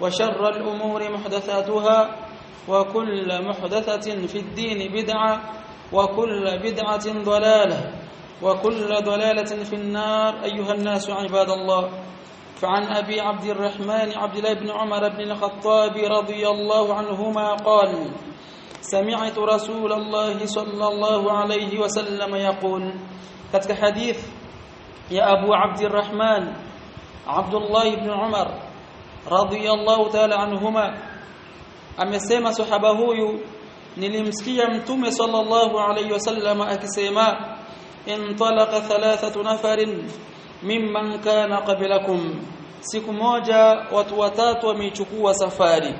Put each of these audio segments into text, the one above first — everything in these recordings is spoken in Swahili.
وشر الأمور محدثاتها وكل محدثة في الدين بدعة وكل بدعة ضلالة وكل ضلالة في النار. أيها الناس عباد الله فعن أبي عبد الرحمن عبد الله بن عمر بن الخطاب رضي الله عنهما قال سمعت رسول الله صلى الله عليه وسلم يقول katika hadith ya Abu Abdurrahman Abdullah ibn Umar radhiyallahu ta'ala anhuma amesema sahaba huyu nilimsikia mtume sallallahu alayhi wasallam akisema intalaqa thalathatu nafarin mimman kana qablakum siku moja watu watatu wameichukua safari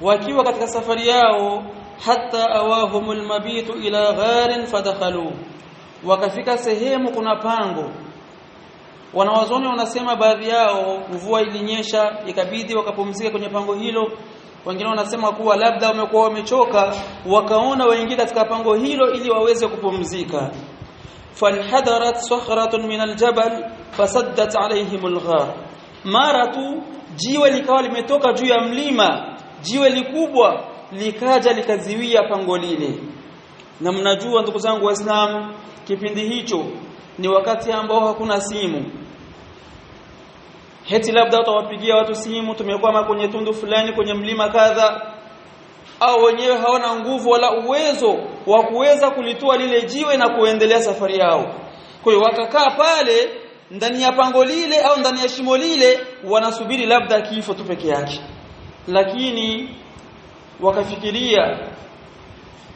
wakiwa katika safari yao hatta awahumul mabitu ila gharin fadakhalu wakafika sehemu kuna pango wanawazoni wanasema baadhi yao mvua ilinyesha ikabidi wakapumzika kwenye pango hilo. Wengine wanasema kuwa labda wamekuwa wamechoka wakaona waingie katika pango hilo ili waweze kupumzika. Fanhadarat sakhratun min aljabal fasaddat alayhim alghar mara tu jiwe likawa limetoka juu ya mlima jiwe likubwa likaja likaziwia pango lile. Na mnajua ndugu zangu waislamu kipindi hicho ni wakati ambao hakuna simu. Heti labda utawapigia watu simu tumekwama kwenye tundu fulani kwenye mlima kadha au wenyewe hawana nguvu wala uwezo wa kuweza kulitua lile jiwe na kuendelea safari yao. Kwa hiyo wakakaa pale ndani ya pango lile au ndani ya shimo lile wanasubiri labda kifo tu peke yake. Lakini wakafikiria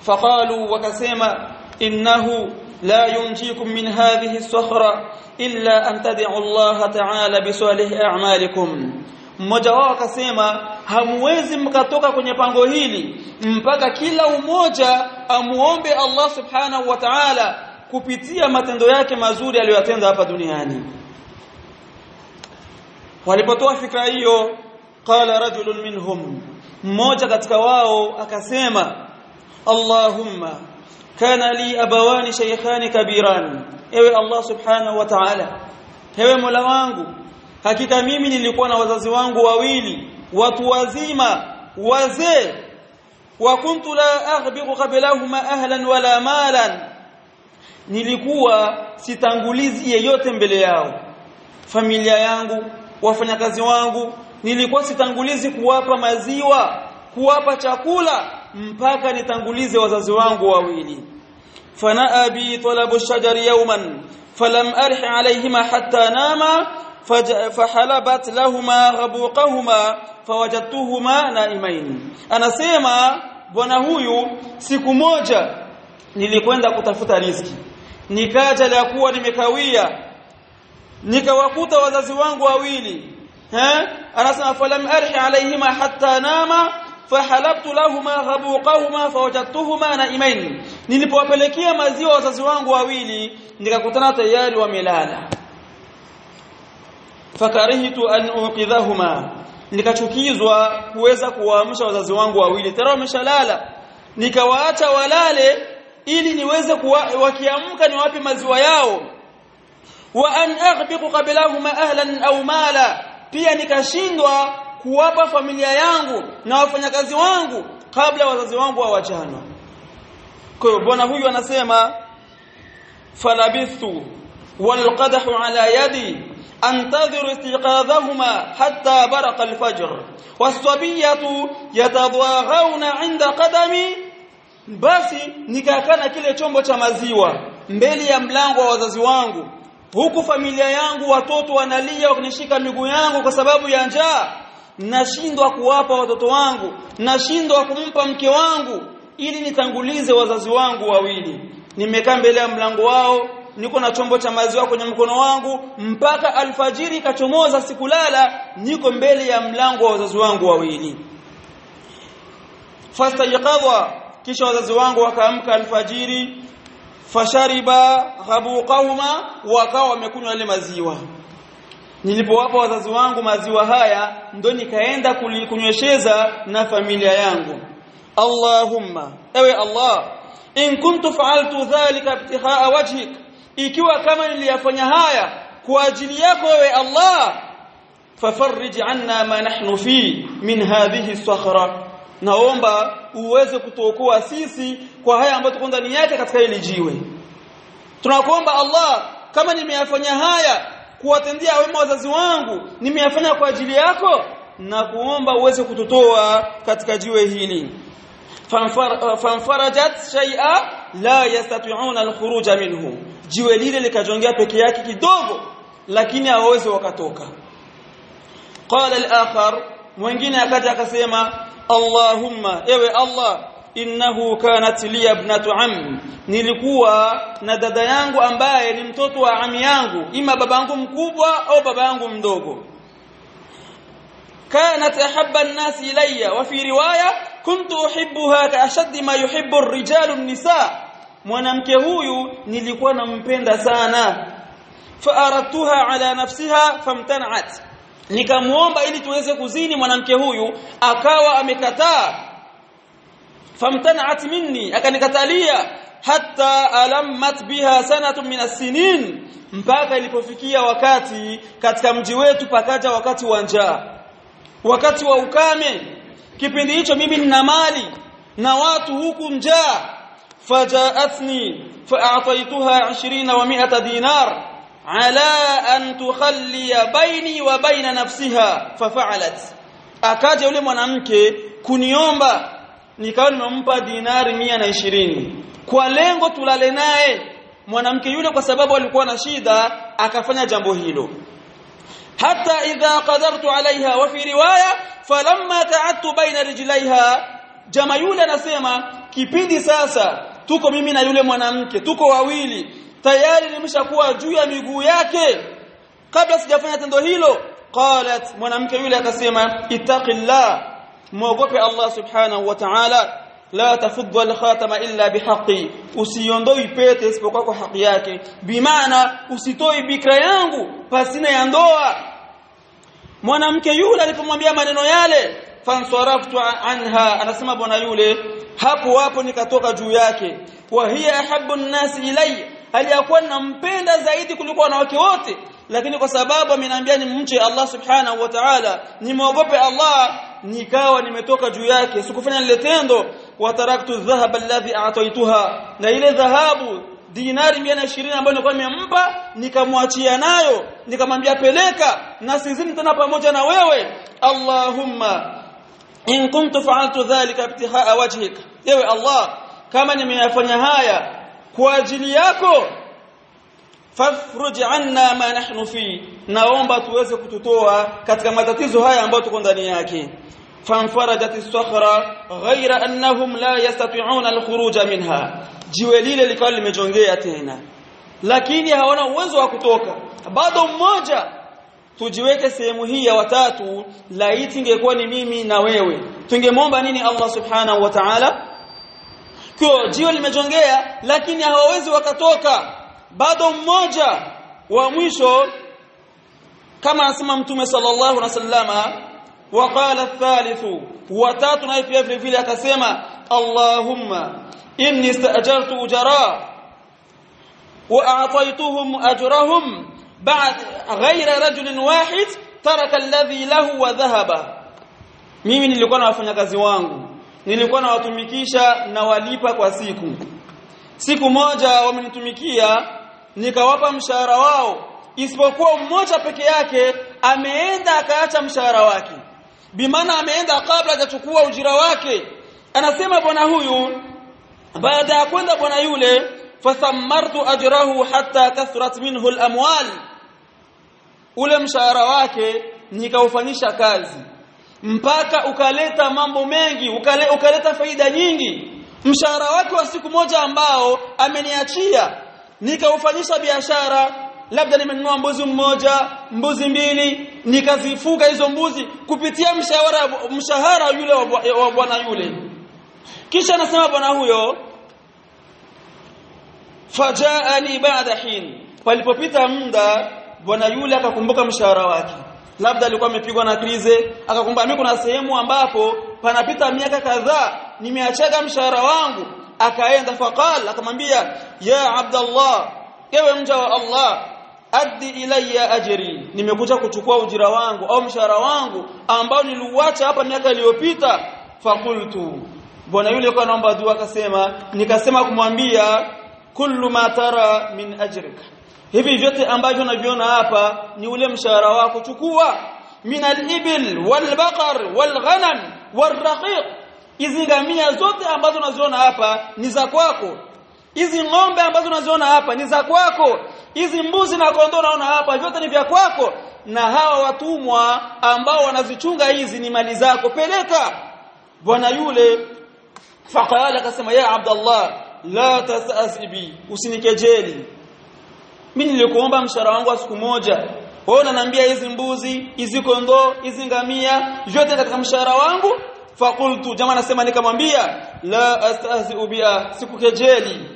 faqalu wakasema innahu la ينجيكم من هذه الصخرة إلا أن تدعوا الله تعالى بصالح أعمالكم. Mmoja wao akasema hamwezi mkatoka kwenye pango hili mpaka kila umoja amuombe Allah subhanahu wa ta'ala kupitia matendo yake mazuri aliyotenda hapa duniani. Walipotoa fikra hiyo qala rajulun minhum. Mmoja katika wao akasema Allahumma kana li abawani shaykhani kabiran. Ewe Allah subhanahu wa ta'ala. Ewe Mola wangu hakika mimi nilikuwa na wazazi wangu wawili watu wazima wazee. Wa kuntu la aghbiqu qablahuma ahlan wala malan. Nilikuwa sitangulizi yeyote mbele yao. Familia yangu wafanyakazi wangu nilikuwa sitangulizi kuwapa maziwa kuwapa chakula mpaka nitangulize wazazi wangu wawili فنأى بي طلب الشجر يوما فلم أرح عليهما حتى ناما فحلبت لهما غبوقهما فوجدتهما نائمين anasema bwana huyu siku moja nilikwenda kutafuta riziki nikaja la kuwa nimekawia nikawakuta wazazi wangu wawili eh anasema falam arhi alaihima hatta nama fahalabtu lahuma ghabuqahuma fawajadtuhuma naimain. Nilipowapelekea maziwa wazazi wangu wawili nikakutana tayari wamelala. Fakarihtu an uqidhahuma nikachukizwa kuweza kuwaamsha wazazi wangu wawili. Tena wameshalala. Nikawaacha walale ili niweze wakiamka niwape maziwa yao. Wa an aghbiqu qablahuma ahlan aw mala. Pia nikashindwa kuwapa familia yangu na wafanyakazi wangu kabla wazazi wangu hawajana. Kwa hiyo bwana huyu anasema falabithu walqadahu ala yadi antadhiru istiqadhahuma hatta baraqa alfajr wasabiyatu yatadwaghawna inda qadami basi nikakana kile chombo cha maziwa mbele ya mlango wa wazazi wangu. Huku familia yangu watoto wanalia wakinishika miguu yangu kwa sababu ya njaa nashindwa kuwapa watoto wangu. Nashindwa kumpa mke wangu ili nitangulize wazazi wangu wawili. Nimekaa mbele ya mlango wao niko na chombo cha maziwa kwenye mkono wangu mpaka alfajiri kachomoza sikulala niko mbele ya mlango wa wazazi wangu wawili. Fastayqadha kisha wazazi wangu wakaamka alfajiri fashariba habuqahuma wakawa wamekunywa ile maziwa nilipowapa wazazi wangu maziwa haya ndo nikaenda kunywesheza na familia yangu. Allahumma ewe Allah in kuntu fa'altu dhalika ibtigha'a wajhik ikiwa kama niliyafanya haya kwa ajili yako ewe Allah fafarrij anna ma nahnu fi min hadhihi sakhra naomba uweze kutuokoa sisi kwa haya ambayo tuko ndani yake katika hili jiwe. Tunakuomba Allah kama nimeyafanya haya kuwatendea wema wazazi wangu nimeyafanya kwa ajili yako na kuomba uweze kutotoa katika jiwe hili. Fanfarajat shay'a la yastati'una al-khuruj minhu. Jiwe lile likajongea peke yake kidogo lakini hawezi wakatoka. Qala al-akhar mwingine akaja akasema Allahumma ewe Allah innahu kanat li ibnatu am. Nilikuwa na dada yangu ambaye ni mtoto wa ami yangu. Ima babangu mkubwa au baba yangu mdogo. Kanat ahabba an-nas ilayya. Wa fi riwaya kuntu uhibbuha ka ashadd ma yuhibbu ar-rijalu an-nisa. Mwanamke huyu nilikuwa nampenda sana. Fa aradtuha ala nafsiha famtanat nikamuomba ili tuweze kuzini mwanamke huyu akawa amekataa famtana'at minni akanikatalia hatta alammat biha sanatun min as-sinin mpaka ilipofikia wakati katika mji wetu pakaja wakati wa njaa wakati wa ukame kipindi hicho mimi nina mali na watu huku njaa fajaatni fa'ataituha 20 wa 100 dinar ala an tukhalliya baini wa baina nafsiha fafa'alat akaja yule mwanamke kuniomba nikawa nimempa dinari mia na ishirini. Kwa lengo tulale naye mwanamke yule kwa sababu alikuwa na shida akafanya jambo hilo. Hata idha qadartu alaiha wa fi riwaya falamma ta'attu baina rijlaiha jama yule anasema kipindi sasa tuko mimi na yule mwanamke tuko wawili tayari nimeshakuwa juu ya miguu yake. Kabla sijafanya tendo hilo qalat mwanamke yule akasema ittaqillah muogope Allah subhanahu wa ta'ala la tafuddu al-khatama illa bihaqqi. Usiondoi pete isipokuwa kwa haki yake. Bimaana usitoi bikra yangu pasina ya ndoa. Mwanamke yule alipomwambia maneno yale fansaraftu anha anasema bwana yule hapo hapo nikatoka juu yake. Wa hiya ahabbu an-nas ilayya aliyakuwa nampenda zaidi kuliko wanawake wote lakini kwa sababu ameniambia ni mche Allah subhanahu wa ta'ala nimwogope Allah nikawa nimetoka juu yake. Sikufanya lile tendo. Wa taraktu dhahaba alladhi a'taytuha na ile dhahabu dinari 120 ambayo nilikuwa nimempa nikamwachia nayo. Nikamwambia peleka na sizini tena pamoja na wewe. Allahumma in kuntu fa'altu dhalika ibtihaa wajhik. Ewe Allah kama nimeyafanya haya kwa ajili yako fafruj anna ma nahnu fi naomba tuweze kututoa katika matatizo haya ambayo tuko ndani yake. Fanfarajat as-sakhra ghayra annahum la yastati'una al-khuruj minha. Jiwe lile likawa limejongea tena. Lakini hawana uwezo wa kutoka. Bado mmoja tujiweke sehemu hii ya watatu laiti ingekuwa ni mimi na wewe. Tungemwomba nini Allah subhanahu wa ta'ala? Kwa jiwe limejongea lakini hawawezi wakatoka bado mmoja wa mwisho kama anasema mtume sallallahu alaihi wasallama وقال الثالث وتاتو naye pia vile vile akasema Allahumma inni ista'jartu ujara wa a'taytuhum ajrahum ba'd ghayra rajulin wahid taraka alladhi lahu wa dhahaba mimi nilikuwa na wafanyakazi wangu nilikuwa nawatumikisha na walipa kwa siku siku moja wamenitumikia nikawapa mshahara wao isipokuwa mmoja peke yake ameenda akaacha mshahara wake. Bimaana ameenda kabla hajachukua ujira wake. Anasema bwana huyu baada ya kwenda bwana yule fasammartu ajrahu hatta kathrat minhu al-amwal. Ule mshahara wake nikaufanyisha kazi. Mpaka ukaleta mambo mengi ukale, ukaleta faida nyingi. Mshahara wake wa siku moja ambao ameniachia nikaufanyisha biashara labda nimenunua mbuzi mmoja mbuzi mbili nikazifuga hizo mbuzi kupitia mshahara mshahara yule wa bwana yule. Kisha anasema bwana huyo fajaani baada hin. Palipopita muda bwana yule akakumbuka mshahara wake. Labda alikuwa amepigwa na krize akakumbuka mimi kuna sehemu ambapo panapita miaka kadhaa nimeachaga mshahara wangu akaenda faqala akamwambia ya abdallah ewe mja wa Allah addi ilayya ajri nimekuja kuchukua ujira wangu au mshahara wangu ambao niliuacha hapa miaka iliyopita. Faqultu bwana yule kwa naomba dua akasema nikasema kumwambia kullu ma tara min ajrika hivi vyote ambavyo unaviona hapa ni ule mshahara wako chukua min al-ibil wal-baqar wal-ghanam wal-raqiq hizi ngamia zote ambazo unaziona hapa ni za kwako. Hizi ng'ombe ambazo unaziona hapa ni za kwako. Hizi mbuzi na kondoo unaona hapa vyote ni vya kwako. Na hawa watumwa ambao wanazichunga hizi ni mali zako. Peleka. Bwana yule. Faqala akasema ya abdallah la tasasibi usinikejeli. Mimi nilikuomba mshahara wangu wa siku moja. Wewe unaniambia hizi mbuzi hizi kondoo hizi ngamia vyote katika mshahara wangu faqultu jamaa anasema nikamwambia la astahzi'u biha sikukejeli.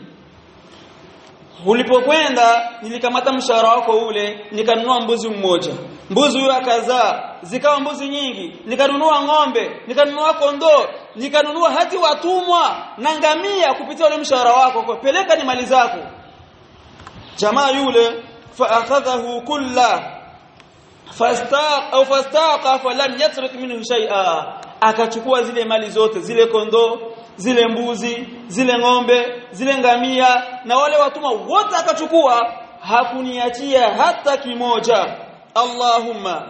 Ulipokwenda nilikamata mshahara wako ule nikanunua mbuzi mmoja. Mbuzi huyo akazaa zikawa mbuzi nyingi. Nikanunua ng'ombe nikanunua kondoo nikanunua hati watumwa na ngamia kupitia ule mshahara wako. Kwa peleka ni mali zako. Jamaa yule fa akhadhahu kulla fastaq au fastaqa falam yatrik minhu shay'a akachukua zile mali zote zile kondoo zile mbuzi zile ng'ombe zile ngamia na wale watuma wote akachukua hakuniachia hata kimoja. Allahumma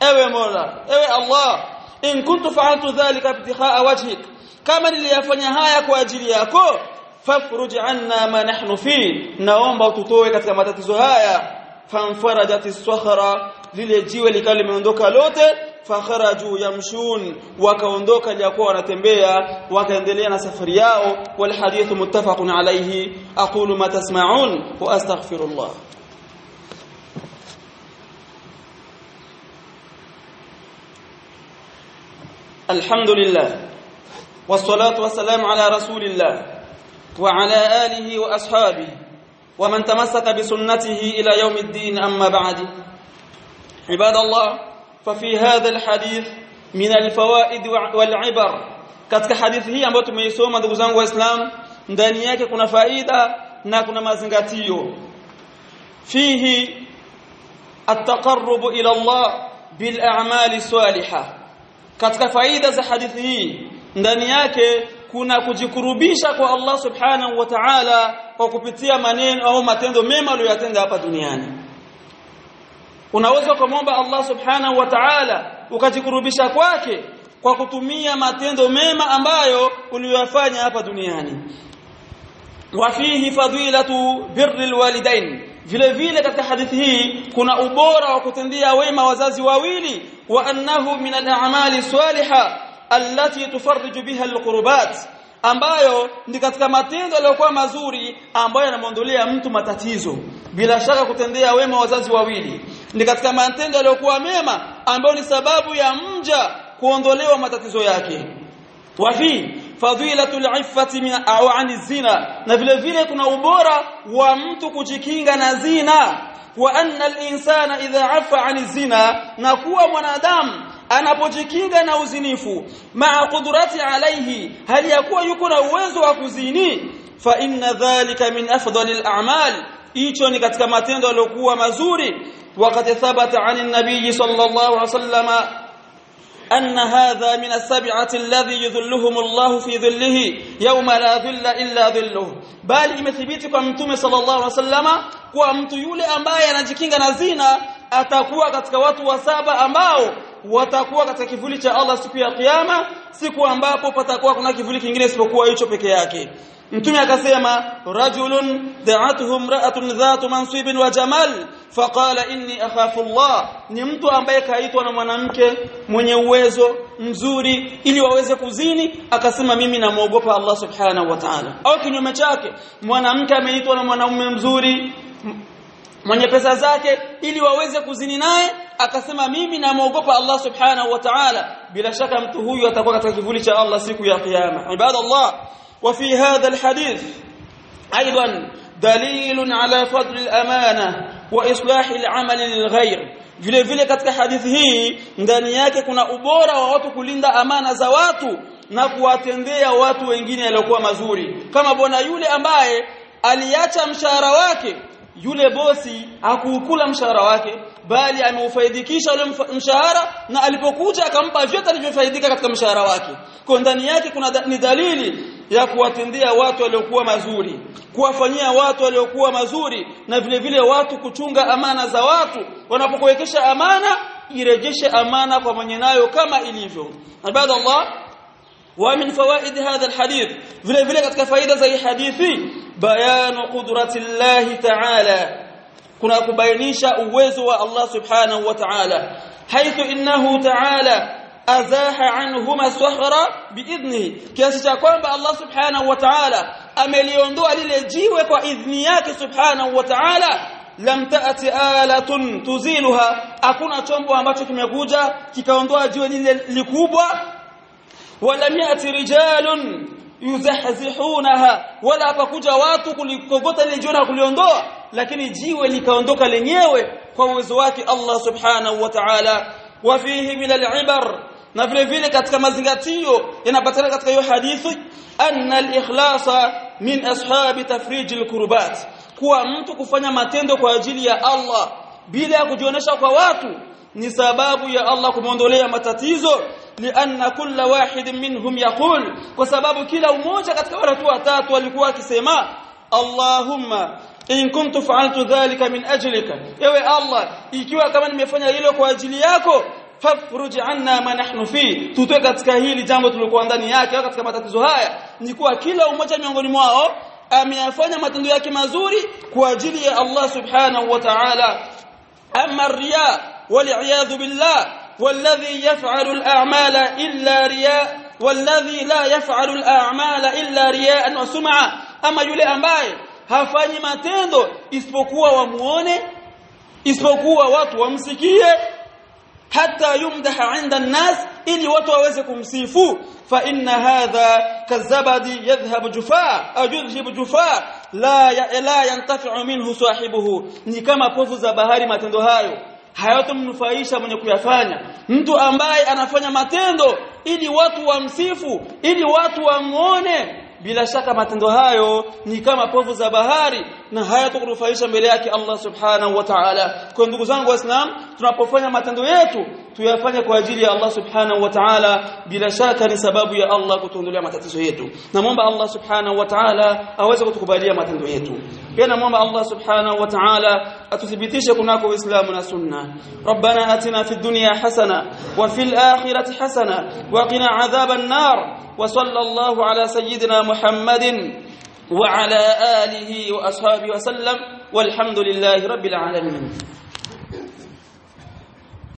ewe Mola ewe Allah in kuntu fa'altu dhalika ibtigha'a wajhik kama niliyafanya haya kwa ajili yako fafruj anna ma nahnu fi naomba ututoe katika matatizo haya. Fanfarajat as-sakhra lile jiwe likawa limeondoka lote fakharaju yamshun wakaondoka jakuwa wanatembea wakaendelea na safari yao wal hadithu muttafaqun alayhi aqulu ma tasma'un wa astaghfirullah alhamdulillah والصلاه والسلام على رسول الله وعلى اله واصحابه ومن تمسك بسنته إلى يوم الدين اما بعد عباد الله ففي هذا الحديث من الفوائد والعبر katika hadithi hii ambayo tumeisoma ndugu zangu waislamu ndani yake kuna faida na kuna mazingatio fihi at-taqarrub ila Allah bil a'mali salihah katika faida za ndani yake kuna kujikurubisha kwa Allah subhanahu wa ta'ala kwa kupitia maneno au matendo mema aliyotenda hapa duniani unaweza kumomba Allah subhanahu wa ta'ala ukajikurubisha kwake kwa kutumia matendo mema ambayo uliyofanya hapa duniani. Wa fihi fadilatu birri alwalidain vile vile katika hadithi hii kuna ubora wa kutendea wema wazazi wawili wa annahu min al'amali salihah allati tufarriju biha alqurbat ambayo ni katika matendo yaliyokuwa mazuri ambayo yanamwondolea mtu matatizo bila shaka kutendea wema wazazi wawili. Ni katika matendo yaliyokuwa mema ambayo ni sababu ya mja kuondolewa matatizo yake. Wa fi fadilatu al-iffati min au zina. Na vile vile kuna ubora wa mtu kujikinga na zina. Wa anna al-insana idha afa ani zina. Na kuwa mwanadamu anapojikinga na uzinifu maa qudrati alayhi hali yakuwa yuko na uwezo wa kuzini fa inna dhalika min afdalil a'mal hicho ni katika matendo yaliyokuwa mazuri وقد ثبت عن النبي صلى الله عليه وسلم أن هذا من السبعة الذي يذلهم الله في ظله يوم لا ظل إلا ظله بل mtume sallallahu alaihi wasallama kwa mtu yule ambaye anajikinga na zina atakuwa katika watu wa saba ambao watakuwa katika kivuli cha Allah siku ya kiyama siku ambapo patakuwa kuna kivuli kingine isipokuwa hicho peke yake mtume akasema rajulun da'atuhu imra'atun dhatu mansibin wa jamal. Faqala inni akhafu Allah. Ni mtu ambaye kaitwa na mwanamke mwenye uwezo mzuri ili waweze kuzini. Akasema mimi namuogopa Allah subhanahu wa ta'ala. Au kinyume chake mwanamke ameitwa na mwanaume mzuri mwenye pesa zake ili waweze kuzini naye. Akasema mimi namuogopa Allah subhanahu wa ta'ala. Bila shaka mtu huyu atakuwa katika kivuli cha Allah siku ya kiyama. Ibadallah وفي هذا الحديث أيضا دليل على فضل الأمانة وإصلاح العمل للغير vile vile katika hadithi hii ndani yake kuna ubora wa watu kulinda amana za watu na kuwatendea watu wengine yaliokuwa mazuri kama bwana yule ambaye aliacha mshahara wake yule bosi hakuukula mshahara wake bali ameufaidikisha ule mshahara na alipokuja akampa vyote alivyofaidika katika mshahara wake kwa ndani yake kuna da, ni dalili ya kuwatendea watu waliokuwa mazuri kuwafanyia watu waliokuwa mazuri na vile vile watu kuchunga amana za watu. Wanapokuwekesha amana irejeshe amana kwa mwenye nayo kama ilivyo. Ibadallah wa min fawaid hadha alhadith. Vile vile katika faida za hii hadithi bayanu qudrati Allah ta'ala. Kuna kubainisha uwezo wa Allah subhanahu wa ta'ala. Haitha innahu ta'ala azaha anhuma sahra biidhnihi kiasi cha kwamba Allah subhanahu wa ta'ala ameliondoa lile jiwe kwa idhni yake subhanahu wa ta'ala lam ta'ti alatun tuziluha hakuna chombo ambacho kimekuja kikaondoa jiwe lile likubwa ولم يأتي رجال yuzahzihunaha wala hapakuja watu kulikogota ile jiwe na kuliondoa lakini jiwe likaondoka lenyewe kwa uwezo wake Allah subhanahu wa ta'ala fihi min al-ibar na vile vile katika mazingatio yanapatikana katika hiyo hadithi anna al-ikhlasa min ashabi tafrij al-kurbat kuwa mtu kufanya matendo kwa ajili ya Allah bila ya kujionyesha kwa watu ni sababu ya Allah kumondolea matatizo lianna kulla wahid minhum yaqul. Kwa sababu kila mmoja katika watu watatu walikuwa akisema Allahumma in kuntu fa'altu dhalika min ajlika. Ewe Allah ikiwa kama nimefanya hilo kwa ajili yako fafruj anna ma nahnu fi tutoe katika hili jambo tulikuwa ndani yake au katika matatizo haya ni kuwa kila mmoja miongoni mwao ameyafanya matendo yake mazuri kwa ajili ya Allah subhanahu wa ta'ala amma riya والعياذ بالله والذي يفعل الأعمال إلا رياء والذي لا يفعل الأعمال إلا رياء وسمعة أما yule ambaye hafanyi matendo isipokuwa wamuone isipokuwa watu wamsikie hata yumdaha inda an-nas ili watu waweze kumsifu. Fa inna hadha kazabadi yadhhab jufaa au yudhhib jufaa la la yantafi'u minhu sahibuhu. Ni kama povu za bahari matendo hayo. Hayatomnufaisha mwenye kuyafanya. Mtu ambaye anafanya matendo ili watu wamsifu ili watu wamuone bila shaka matendo hayo ni kama povu za bahari na hayatokunufaisha mbele yake Allah subhanahu wa ta'ala kwa ndugu zangu waislamu tunapofanya matendo yetu tuyafanye kwa ajili ya Allah subhanahu wa ta'ala bila shaka ni sababu ya Allah kutuondolea matatizo yetu namwomba Allah subhanahu wa ta'ala aweze kutukubalia matendo yetu pia namwomba Allah subhanahu wa ta'ala atuthibitishe kunako uislamu na sunna rabbana atina fid dunya hasana wa fil akhirati hasana wa qina adhaban nar وصلى الله على سيدنا محمد وعلى آله وأصحابه وسلم والحمد لله رب العالمين.